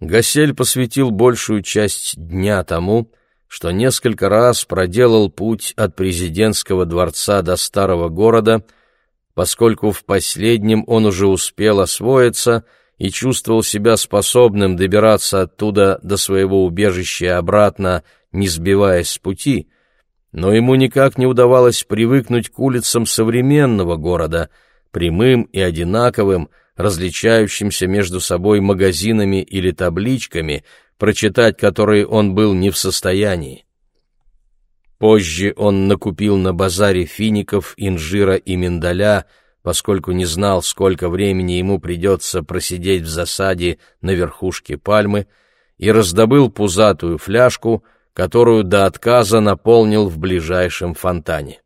Гасель посвятил большую часть дня тому, что несколько раз проделал путь от президентского дворца до старого города, поскольку в последнем он уже успел освоиться и чувствовал себя способным добираться оттуда до своего убежища обратно, не сбиваясь с пути, но ему никак не удавалось привыкнуть к улицам современного города, прямым и одинаковым, различающимся между собой магазинами или табличками, прочитать которые он был не в состоянии. Позже он накупил на базаре фиников, инжира и миндаля, поскольку не знал, сколько времени ему придется просидеть в засаде на верхушке пальмы, и раздобыл пузатую фляжку, которую до отказа наполнил в ближайшем фонтане.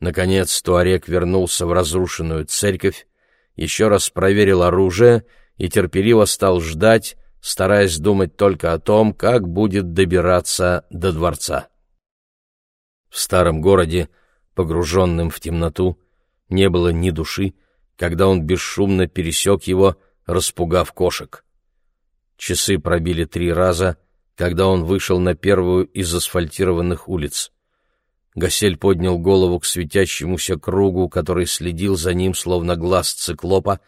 Наконец Туарек вернулся в разрушенную церковь, еще раз проверил оружие и терпеливо стал ждать, стараясь думать только о том, как будет добираться до дворца. В старом городе, погруженном в темноту, не было ни души, когда он бесшумно пересек его, распугав кошек. Часы пробили три раза, когда он вышел на первую из асфальтированных улиц. Гасель поднял голову к светящемуся кругу, который следил за ним, словно глаз циклопа,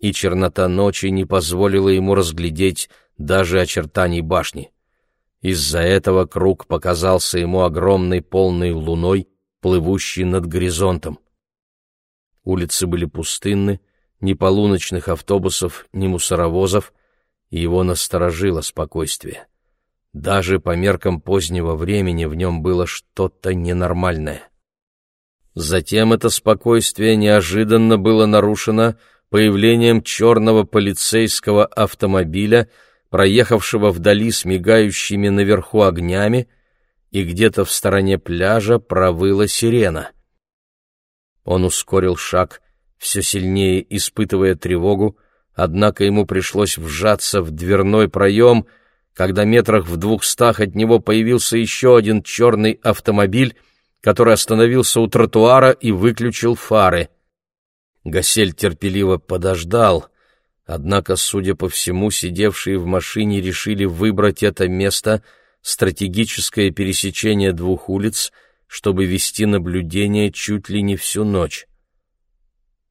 и чернота ночи не позволила ему разглядеть даже очертаний башни. Из-за этого круг показался ему огромной полной луной, плывущей над горизонтом. Улицы были пустынны, ни полуночных автобусов, ни мусоровозов, и его насторожило спокойствие. Даже по меркам позднего времени в нем было что-то ненормальное. Затем это спокойствие неожиданно было нарушено появлением черного полицейского автомобиля, проехавшего вдали с мигающими наверху огнями, и где-то в стороне пляжа провыла сирена. Он ускорил шаг, все сильнее испытывая тревогу, однако ему пришлось вжаться в дверной проем — когда метрах в двухстах от него появился еще один черный автомобиль, который остановился у тротуара и выключил фары. Гасель терпеливо подождал, однако, судя по всему, сидевшие в машине решили выбрать это место, стратегическое пересечение двух улиц, чтобы вести наблюдение чуть ли не всю ночь.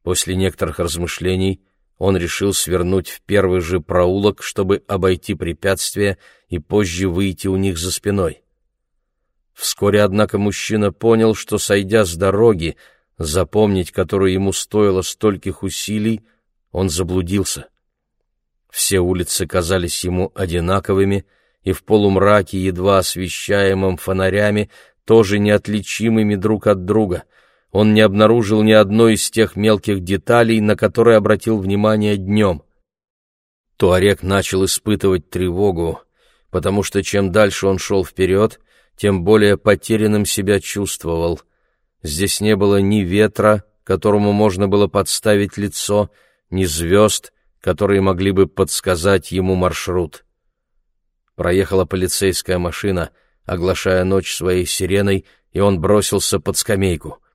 После некоторых размышлений он решил свернуть в первый же проулок, чтобы обойти препятствие и позже выйти у них за спиной. Вскоре, однако, мужчина понял, что, сойдя с дороги, запомнить которую ему стоило стольких усилий, он заблудился. Все улицы казались ему одинаковыми, и в полумраке, едва освещаемым фонарями, тоже неотличимыми друг от друга — он не обнаружил ни одной из тех мелких деталей, на которые обратил внимание днем. Туарек начал испытывать тревогу, потому что чем дальше он шел вперед, тем более потерянным себя чувствовал. Здесь не было ни ветра, которому можно было подставить лицо, ни звезд, которые могли бы подсказать ему маршрут. Проехала полицейская машина, оглашая ночь своей сиреной, и он бросился под скамейку —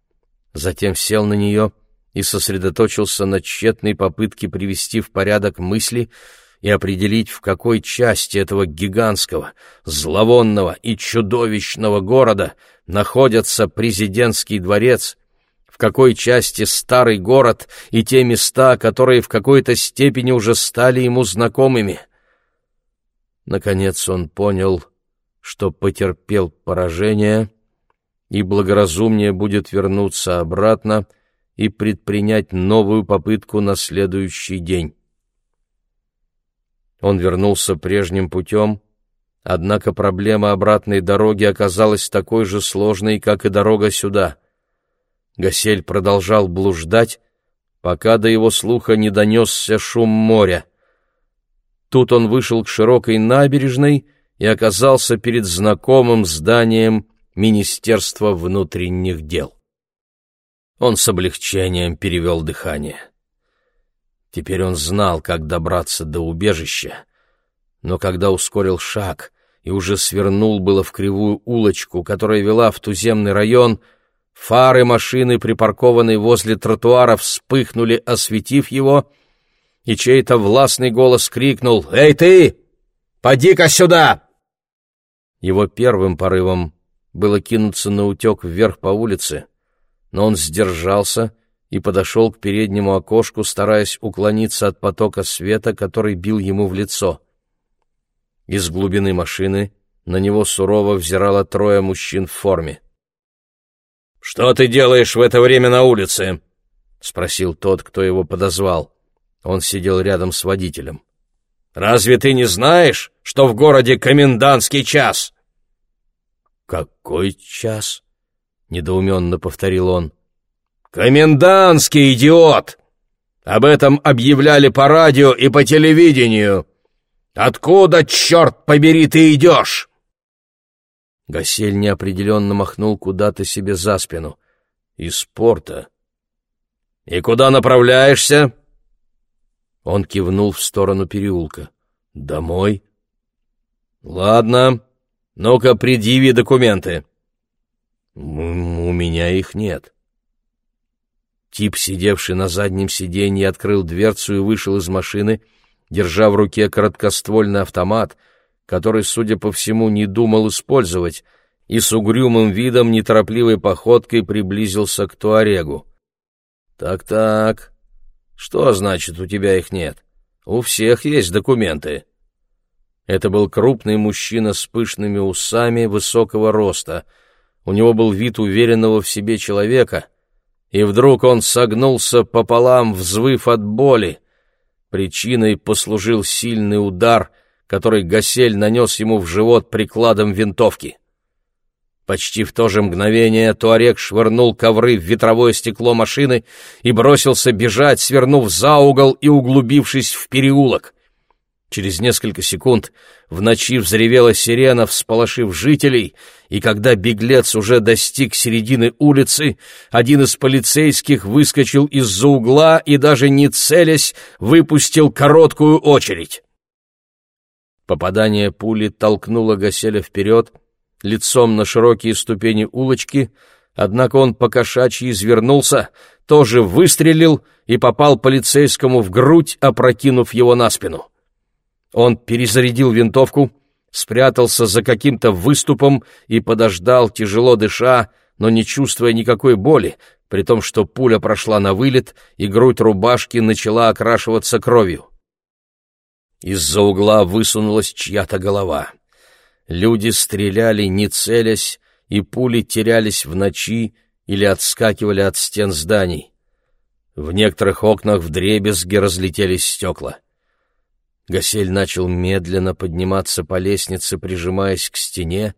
затем сел на нее и сосредоточился на тщетной попытке привести в порядок мысли и определить, в какой части этого гигантского, зловонного и чудовищного города находится президентский дворец, в какой части старый город и те места, которые в какой-то степени уже стали ему знакомыми. Наконец он понял, что потерпел поражение — и благоразумнее будет вернуться обратно и предпринять новую попытку на следующий день. Он вернулся прежним путем, однако проблема обратной дороги оказалась такой же сложной, как и дорога сюда. Гасель продолжал блуждать, пока до его слуха не донесся шум моря. Тут он вышел к широкой набережной и оказался перед знакомым зданием Министерства внутренних дел. Он с облегчением перевел дыхание. Теперь он знал, как добраться до убежища, но когда ускорил шаг и уже свернул было в кривую улочку, которая вела в туземный район, фары машины, припаркованной возле тротуара, вспыхнули, осветив его, и чей-то властный голос крикнул «Эй ты! Поди-ка сюда!» Его первым порывом было кинуться на утек вверх по улице, но он сдержался и подошел к переднему окошку, стараясь уклониться от потока света, который бил ему в лицо. Из глубины машины на него сурово взирало трое мужчин в форме. «Что ты делаешь в это время на улице?» — спросил тот, кто его подозвал. Он сидел рядом с водителем. «Разве ты не знаешь, что в городе комендантский час?» «Какой час?» — недоуменно повторил он. «Комендантский, идиот! Об этом объявляли по радио и по телевидению. Откуда, черт побери, ты идешь?» Гасель неопределенно махнул куда-то себе за спину. «Из порта». «И куда направляешься?» Он кивнул в сторону переулка. «Домой?» «Ладно. Ну-ка, предъяви документы». «У меня их нет». Тип, сидевший на заднем сиденье, открыл дверцу и вышел из машины, держа в руке короткоствольный автомат, который, судя по всему, не думал использовать, и с угрюмым видом неторопливой походкой приблизился к Туарегу. «Так-так, что значит, у тебя их нет? У всех есть документы». Это был крупный мужчина с пышными усами высокого роста. У него был вид уверенного в себе человека, и вдруг он согнулся пополам, взвыв от боли. Причиной послужил сильный удар, который Гасель нанес ему в живот прикладом винтовки. Почти в то же мгновение Туарек швырнул ковры в ветровое стекло машины и бросился бежать, свернув за угол и углубившись в переулок. Через несколько секунд в ночи взревела сирена, всполошив жителей, и когда беглец уже достиг середины улицы, один из полицейских выскочил из-за угла и, даже не целясь, выпустил короткую очередь. Попадание пули толкнуло Гаселя вперед — лицом на широкие ступени улочки, однако он покошачьи извернулся, тоже выстрелил и попал полицейскому в грудь, опрокинув его на спину. Он перезарядил винтовку, спрятался за каким-то выступом и подождал, тяжело дыша, но не чувствуя никакой боли, при том, что пуля прошла на вылет, и грудь рубашки начала окрашиваться кровью. Из-за угла высунулась чья-то голова. Люди стреляли, не целясь, и пули терялись в ночи или отскакивали от стен зданий. В некоторых окнах вдребезги разлетелись стекла. Гасель начал медленно подниматься по лестнице, прижимаясь к стене,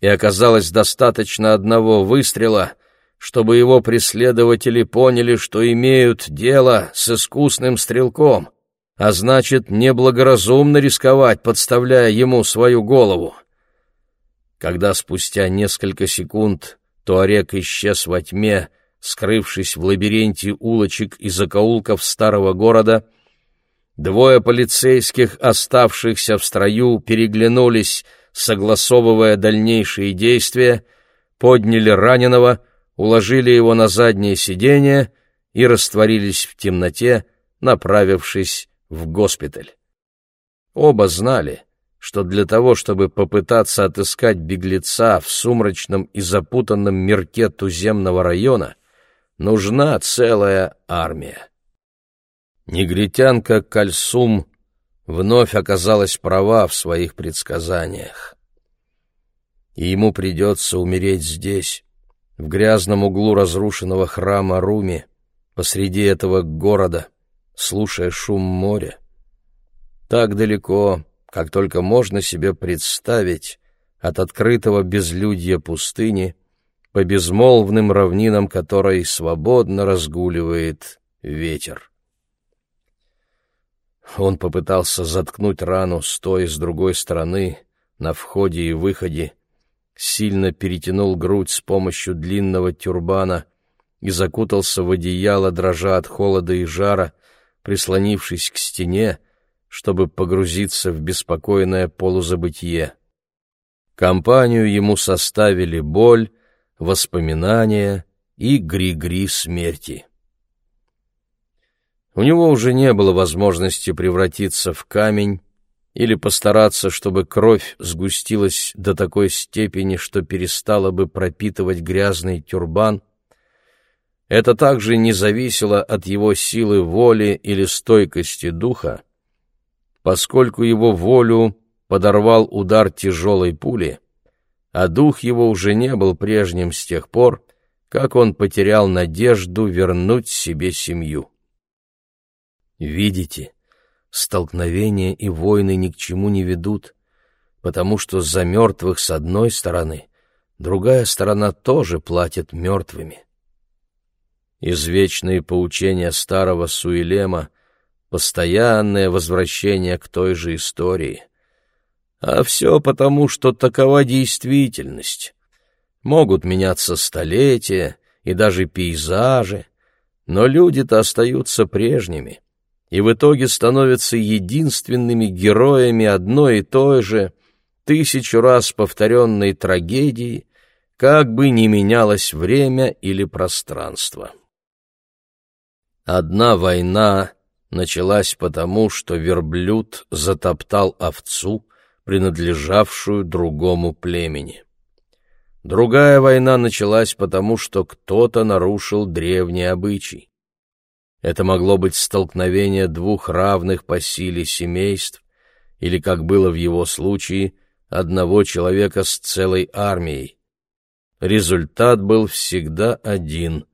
и оказалось достаточно одного выстрела, чтобы его преследователи поняли, что имеют дело с искусным стрелком — а значит, неблагоразумно рисковать, подставляя ему свою голову. Когда спустя несколько секунд Туарек исчез во тьме, скрывшись в лабиринте улочек и закоулков старого города, двое полицейских, оставшихся в строю, переглянулись, согласовывая дальнейшие действия, подняли раненого, уложили его на заднее сиденье и растворились в темноте, направившись в госпиталь. Оба знали, что для того, чтобы попытаться отыскать беглеца в сумрачном и запутанном мирке туземного района, нужна целая армия. Негритянка Кальсум вновь оказалась права в своих предсказаниях. И ему придется умереть здесь, в грязном углу разрушенного храма Руми, посреди этого города, слушая шум моря. Так далеко, как только можно себе представить, от открытого безлюдья пустыни по безмолвным равнинам которой свободно разгуливает ветер. Он попытался заткнуть рану с той и с другой стороны, на входе и выходе, сильно перетянул грудь с помощью длинного тюрбана и закутался в одеяло, дрожа от холода и жара, прислонившись к стене, чтобы погрузиться в беспокойное полузабытие. Компанию ему составили боль, воспоминания и гри-гри смерти. У него уже не было возможности превратиться в камень или постараться, чтобы кровь сгустилась до такой степени, что перестала бы пропитывать грязный тюрбан. Это также не зависело от его силы воли или стойкости духа, поскольку его волю подорвал удар тяжелой пули, а дух его уже не был прежним с тех пор, как он потерял надежду вернуть себе семью. Видите, столкновения и войны ни к чему не ведут, потому что за мертвых с одной стороны, другая сторона тоже платит мертвыми. Извечные поучения старого Суилема — постоянное возвращение к той же истории. А все потому, что такова действительность. Могут меняться столетия и даже пейзажи, но люди-то остаются прежними и в итоге становятся единственными героями одной и той же, тысячу раз повторенной трагедии, как бы ни менялось время или пространство. Одна война началась потому, что верблюд затоптал овцу, принадлежавшую другому племени. Другая война началась потому, что кто-то нарушил древний обычай. Это могло быть столкновение двух равных по силе семейств, или, как было в его случае, одного человека с целой армией. Результат был всегда один.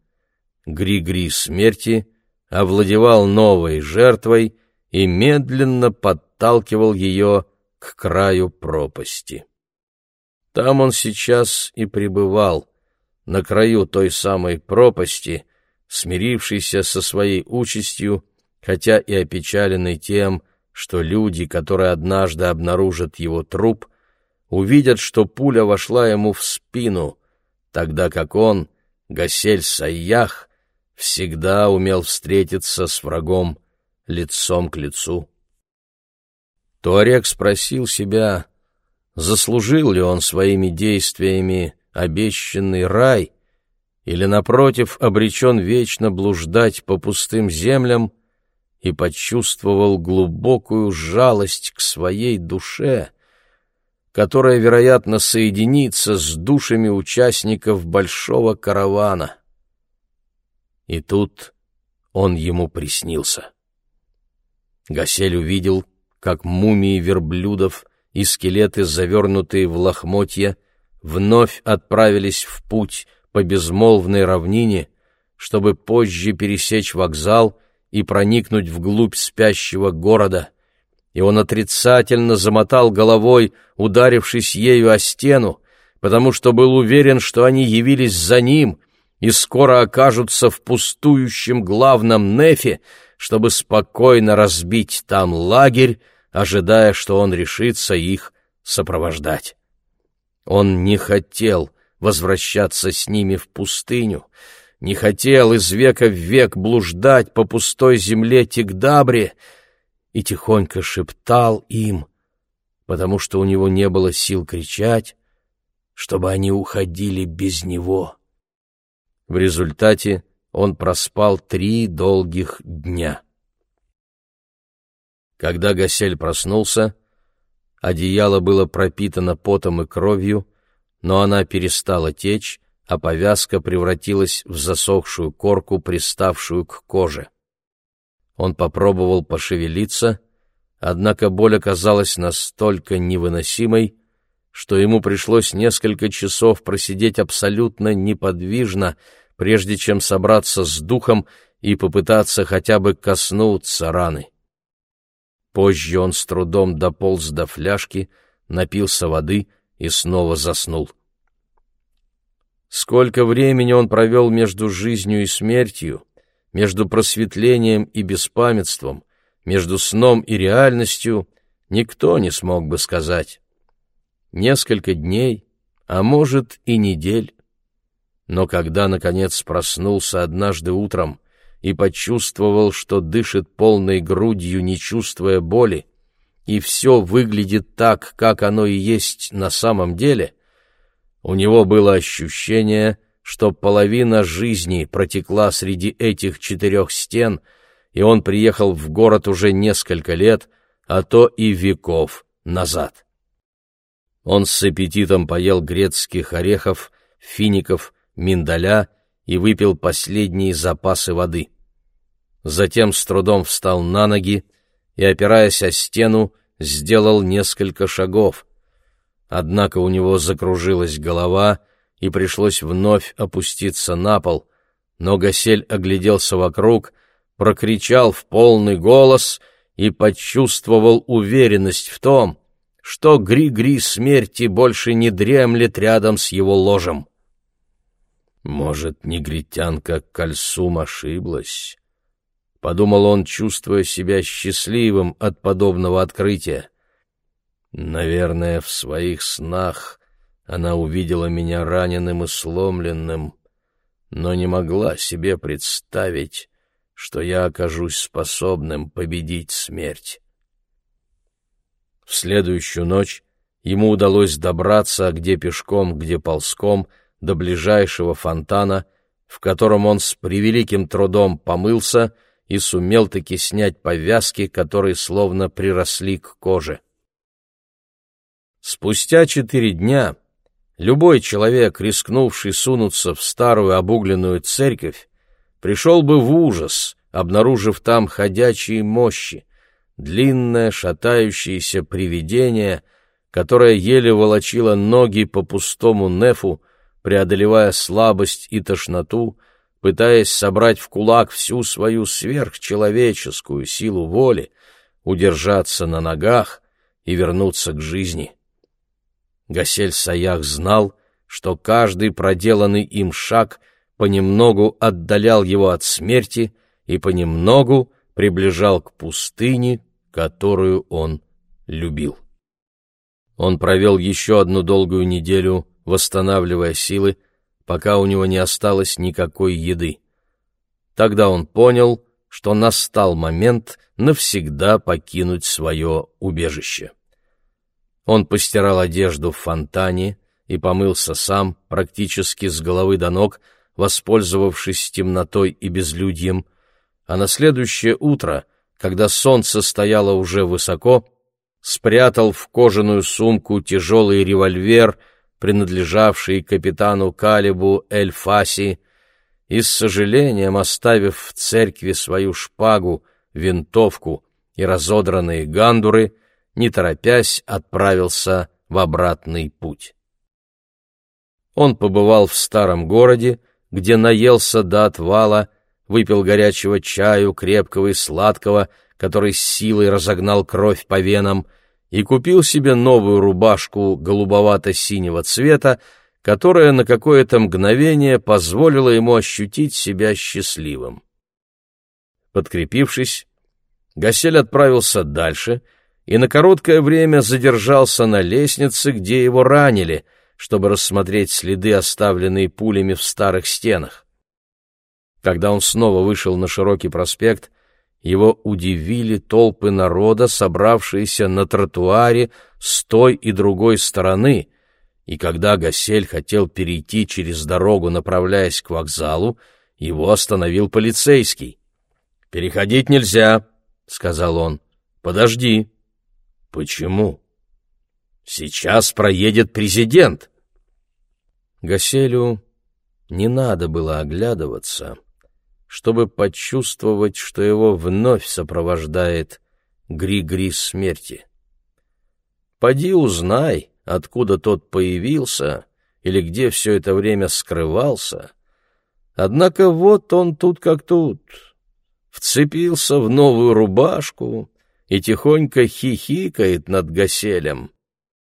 Гри-гри смерти овладевал новой жертвой и медленно подталкивал ее к краю пропасти. Там он сейчас и пребывал, на краю той самой пропасти, смирившийся со своей участью, хотя и опечаленный тем, что люди, которые однажды обнаружат его труп, увидят, что пуля вошла ему в спину, тогда как он, Гасель Сайях, всегда умел встретиться с врагом лицом к лицу. Туарек спросил себя, заслужил ли он своими действиями обещанный рай — или, напротив, обречен вечно блуждать по пустым землям и почувствовал глубокую жалость к своей душе, которая, вероятно, соединится с душами участников большого каравана. И тут он ему приснился. Гасель увидел, как мумии верблюдов и скелеты, завернутые в лохмотья, вновь отправились в путь по безмолвной равнине, чтобы позже пересечь вокзал и проникнуть вглубь спящего города. И он отрицательно замотал головой, ударившись ею о стену, потому что был уверен, что они явились за ним и скоро окажутся в пустующем главном нефе, чтобы спокойно разбить там лагерь, ожидая, что он решится их сопровождать. Он не хотел возвращаться с ними в пустыню, не хотел из века в век блуждать по пустой земле Тигдабре и тихонько шептал им, потому что у него не было сил кричать, чтобы они уходили без него. В результате он проспал три долгих дня. Когда Гасель проснулся, одеяло было пропитано потом и кровью, но она перестала течь, а повязка превратилась в засохшую корку, приставшую к коже. Он попробовал пошевелиться, однако боль оказалась настолько невыносимой, что ему пришлось несколько часов просидеть абсолютно неподвижно, прежде чем собраться с духом и попытаться хотя бы коснуться раны. Позже он с трудом дополз до фляжки, напился воды и снова заснул. Сколько времени он провел между жизнью и смертью, между просветлением и беспамятством, между сном и реальностью, никто не смог бы сказать. Несколько дней, а может и недель. Но когда, наконец, проснулся однажды утром и почувствовал, что дышит полной грудью, не чувствуя боли, и все выглядит так, как оно и есть на самом деле, у него было ощущение, что половина жизни протекла среди этих четырех стен, и он приехал в город уже несколько лет, а то и веков назад. Он с аппетитом поел грецких орехов, фиников, миндаля и выпил последние запасы воды. Затем с трудом встал на ноги и, опираясь о стену, сделал несколько шагов. Однако у него закружилась голова, и пришлось вновь опуститься на пол, но Гасель огляделся вокруг, прокричал в полный голос и почувствовал уверенность в том, что Гри-Гри смерти больше не дремлет рядом с его ложем. Может, негритянка Кальсум ошиблась? Подумал он, чувствуя себя счастливым от подобного открытия. Наверное, в своих снах она увидела меня раненым и сломленным, но не могла себе представить, что я окажусь способным победить смерть. В следующую ночь ему удалось добраться где пешком, где ползком, до ближайшего фонтана, в котором он с превеликим трудом помылся и сумел таки снять повязки, которые словно приросли к коже. Спустя четыре дня любой человек, рискнувший сунуться в старую обугленную церковь, пришел бы в ужас, обнаружив там ходячие мощи, длинное шатающееся привидение, которое еле волочило ноги по пустому нефу, преодолевая слабость и тошноту, пытаясь собрать в кулак всю свою сверхчеловеческую силу воли, удержаться на ногах и вернуться к жизни. Гасель Саях знал, что каждый проделанный им шаг понемногу отдалял его от смерти и понемногу приближал к пустыне, которую он любил. Он провел еще одну долгую неделю, восстанавливая силы, пока у него не осталось никакой еды. Тогда он понял, что настал момент навсегда покинуть свое убежище. Он постирал одежду в фонтане и помылся сам, практически с головы до ног, воспользовавшись темнотой и безлюдьем, а на следующее утро — когда солнце стояло уже высоко, спрятал в кожаную сумку тяжелый револьвер, принадлежавший капитану Калибу Эль-Фаси, и с сожалением, оставив в церкви свою шпагу, винтовку и разодранные гандуры, не торопясь отправился в обратный путь. Он побывал в старом городе, где наелся до отвала выпил горячего чаю, крепкого и сладкого, который с силой разогнал кровь по венам, и купил себе новую рубашку голубовато-синего цвета, которая на какое-то мгновение позволила ему ощутить себя счастливым. Подкрепившись, Гасель отправился дальше и на короткое время задержался на лестнице, где его ранили, чтобы рассмотреть следы, оставленные пулями в старых стенах. Когда он снова вышел на широкий проспект, его удивили толпы народа, собравшиеся на тротуаре с той и другой стороны, и когда Гасель хотел перейти через дорогу, направляясь к вокзалу, его остановил полицейский. «Переходить нельзя», — сказал он. «Подожди». «Почему?» «Сейчас проедет президент». Гаселю не надо было оглядываться чтобы почувствовать, что его вновь сопровождает Гри-Гри смерти. Поди узнай, откуда тот появился или где все это время скрывался. Однако вот он тут как тут, вцепился в новую рубашку и тихонько хихикает над Гаселем.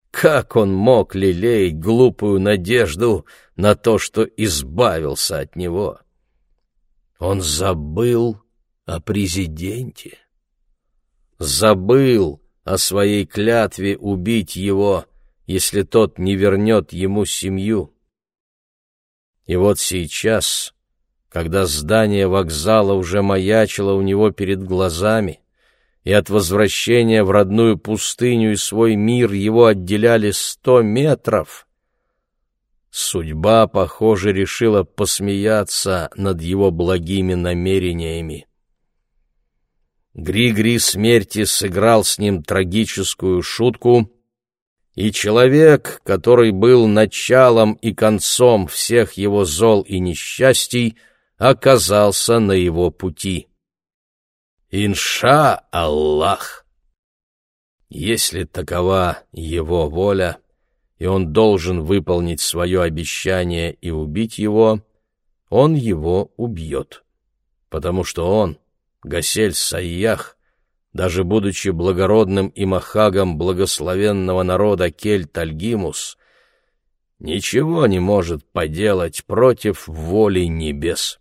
Как он мог лелеять глупую надежду на то, что избавился от него? Он забыл о президенте. Забыл о своей клятве убить его, если тот не вернет ему семью. И вот сейчас, когда здание вокзала уже маячило у него перед глазами, и от возвращения в родную пустыню и свой мир его отделяли сто метров — Судьба, похоже, решила посмеяться над его благими намерениями. Гри-Гри смерти сыграл с ним трагическую шутку, и человек, который был началом и концом всех его зол и несчастий, оказался на его пути. Инша Аллах! Если такова его воля, и он должен выполнить свое обещание и убить его, он его убьет, потому что он, Гасель Сайях, даже будучи благородным имахагом благословенного народа Кель-Тальгимус, ничего не может поделать против воли небес.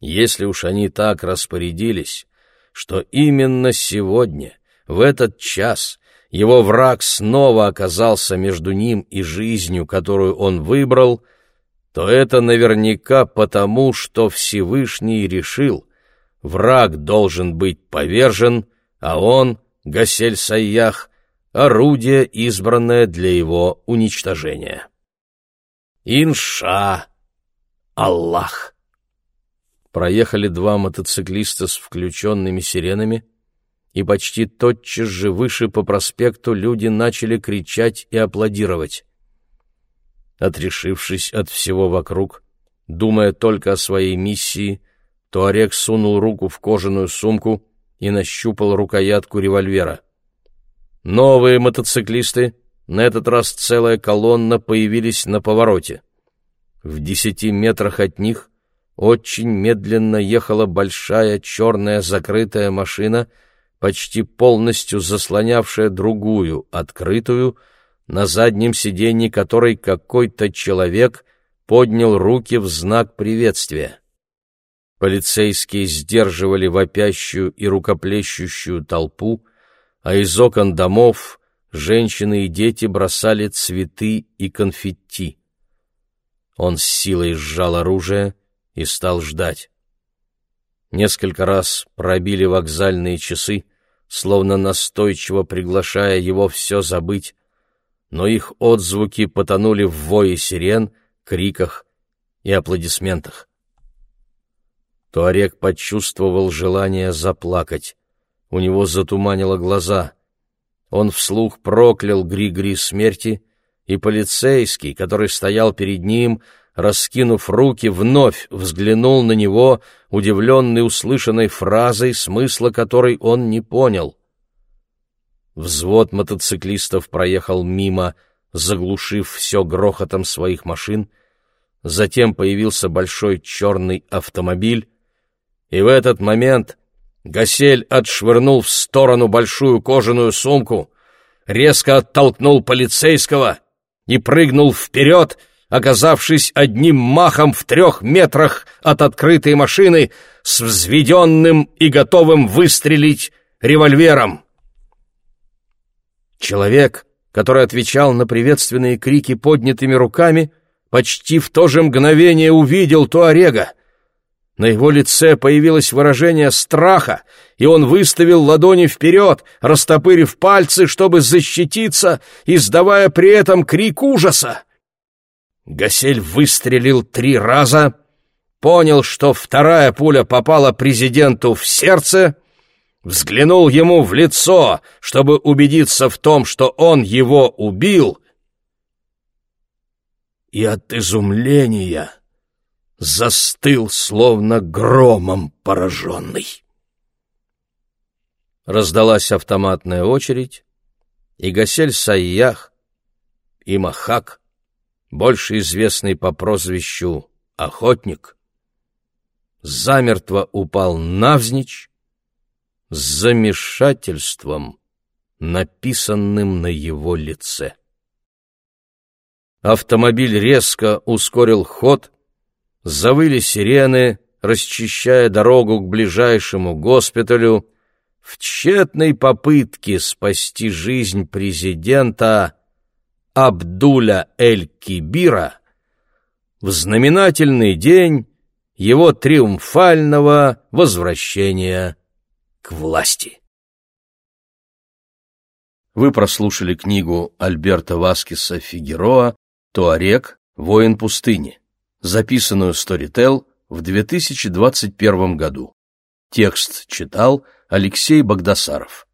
Если уж они так распорядились, что именно сегодня, в этот час, его враг снова оказался между ним и жизнью, которую он выбрал, то это наверняка потому, что Всевышний решил, враг должен быть повержен, а он, Гасель Сайях, орудие, избранное для его уничтожения. Инша Аллах! проехали два мотоциклиста с включенными сиренами, и почти тотчас же выше по проспекту люди начали кричать и аплодировать. Отрешившись от всего вокруг, думая только о своей миссии, Туарек сунул руку в кожаную сумку и нащупал рукоятку револьвера. Новые мотоциклисты, на этот раз целая колонна, появились на повороте. В десяти метрах от них очень медленно ехала большая черная закрытая машина, почти полностью заслонявшая другую, открытую, на заднем сиденье которой какой-то человек поднял руки в знак приветствия. Полицейские сдерживали вопящую и рукоплещущую толпу, а из окон домов женщины и дети бросали цветы и конфетти. Он с силой сжал оружие, и стал ждать. Несколько раз пробили вокзальные часы, словно настойчиво приглашая его все забыть, но их отзвуки потонули в вое сирен, криках и аплодисментах. Туарек почувствовал желание заплакать. У него затуманило глаза. Он вслух проклял Гри-Гри смерти, и полицейский, который стоял перед ним, раскинув руки, вновь взглянул на него, удивленный услышанной фразой, смысла которой он не понял. Взвод мотоциклистов проехал мимо, заглушив все грохотом своих машин, затем появился большой черный автомобиль, и в этот момент Гасель отшвырнул в сторону большую кожаную сумку, резко оттолкнул полицейского и прыгнул вперед, оказавшись одним махом в трех метрах от открытой машины с взведенным и готовым выстрелить револьвером. Человек, который отвечал на приветственные крики поднятыми руками, почти в то же мгновение увидел Туарега. На его лице появилось выражение страха, и он выставил ладони вперед, растопырив пальцы, чтобы защититься, издавая при этом крик ужаса. Гасель выстрелил три раза, понял, что вторая пуля попала президенту в сердце, взглянул ему в лицо, чтобы убедиться в том, что он его убил, и от изумления застыл, словно громом пораженный. Раздалась автоматная очередь, и Гасель Сайях и Махак больше известный по прозвищу «Охотник», замертво упал навзничь с замешательством, написанным на его лице. Автомобиль резко ускорил ход, завыли сирены, расчищая дорогу к ближайшему госпиталю, в тщетной попытке спасти жизнь президента Абдуля эль-Кибира в знаменательный день его триумфального возвращения к власти. Вы прослушали книгу Альберта Васкиса Фигероа «Туарек. Воин пустыни», записанную Storytel в 2021 году. Текст читал Алексей Богдасаров.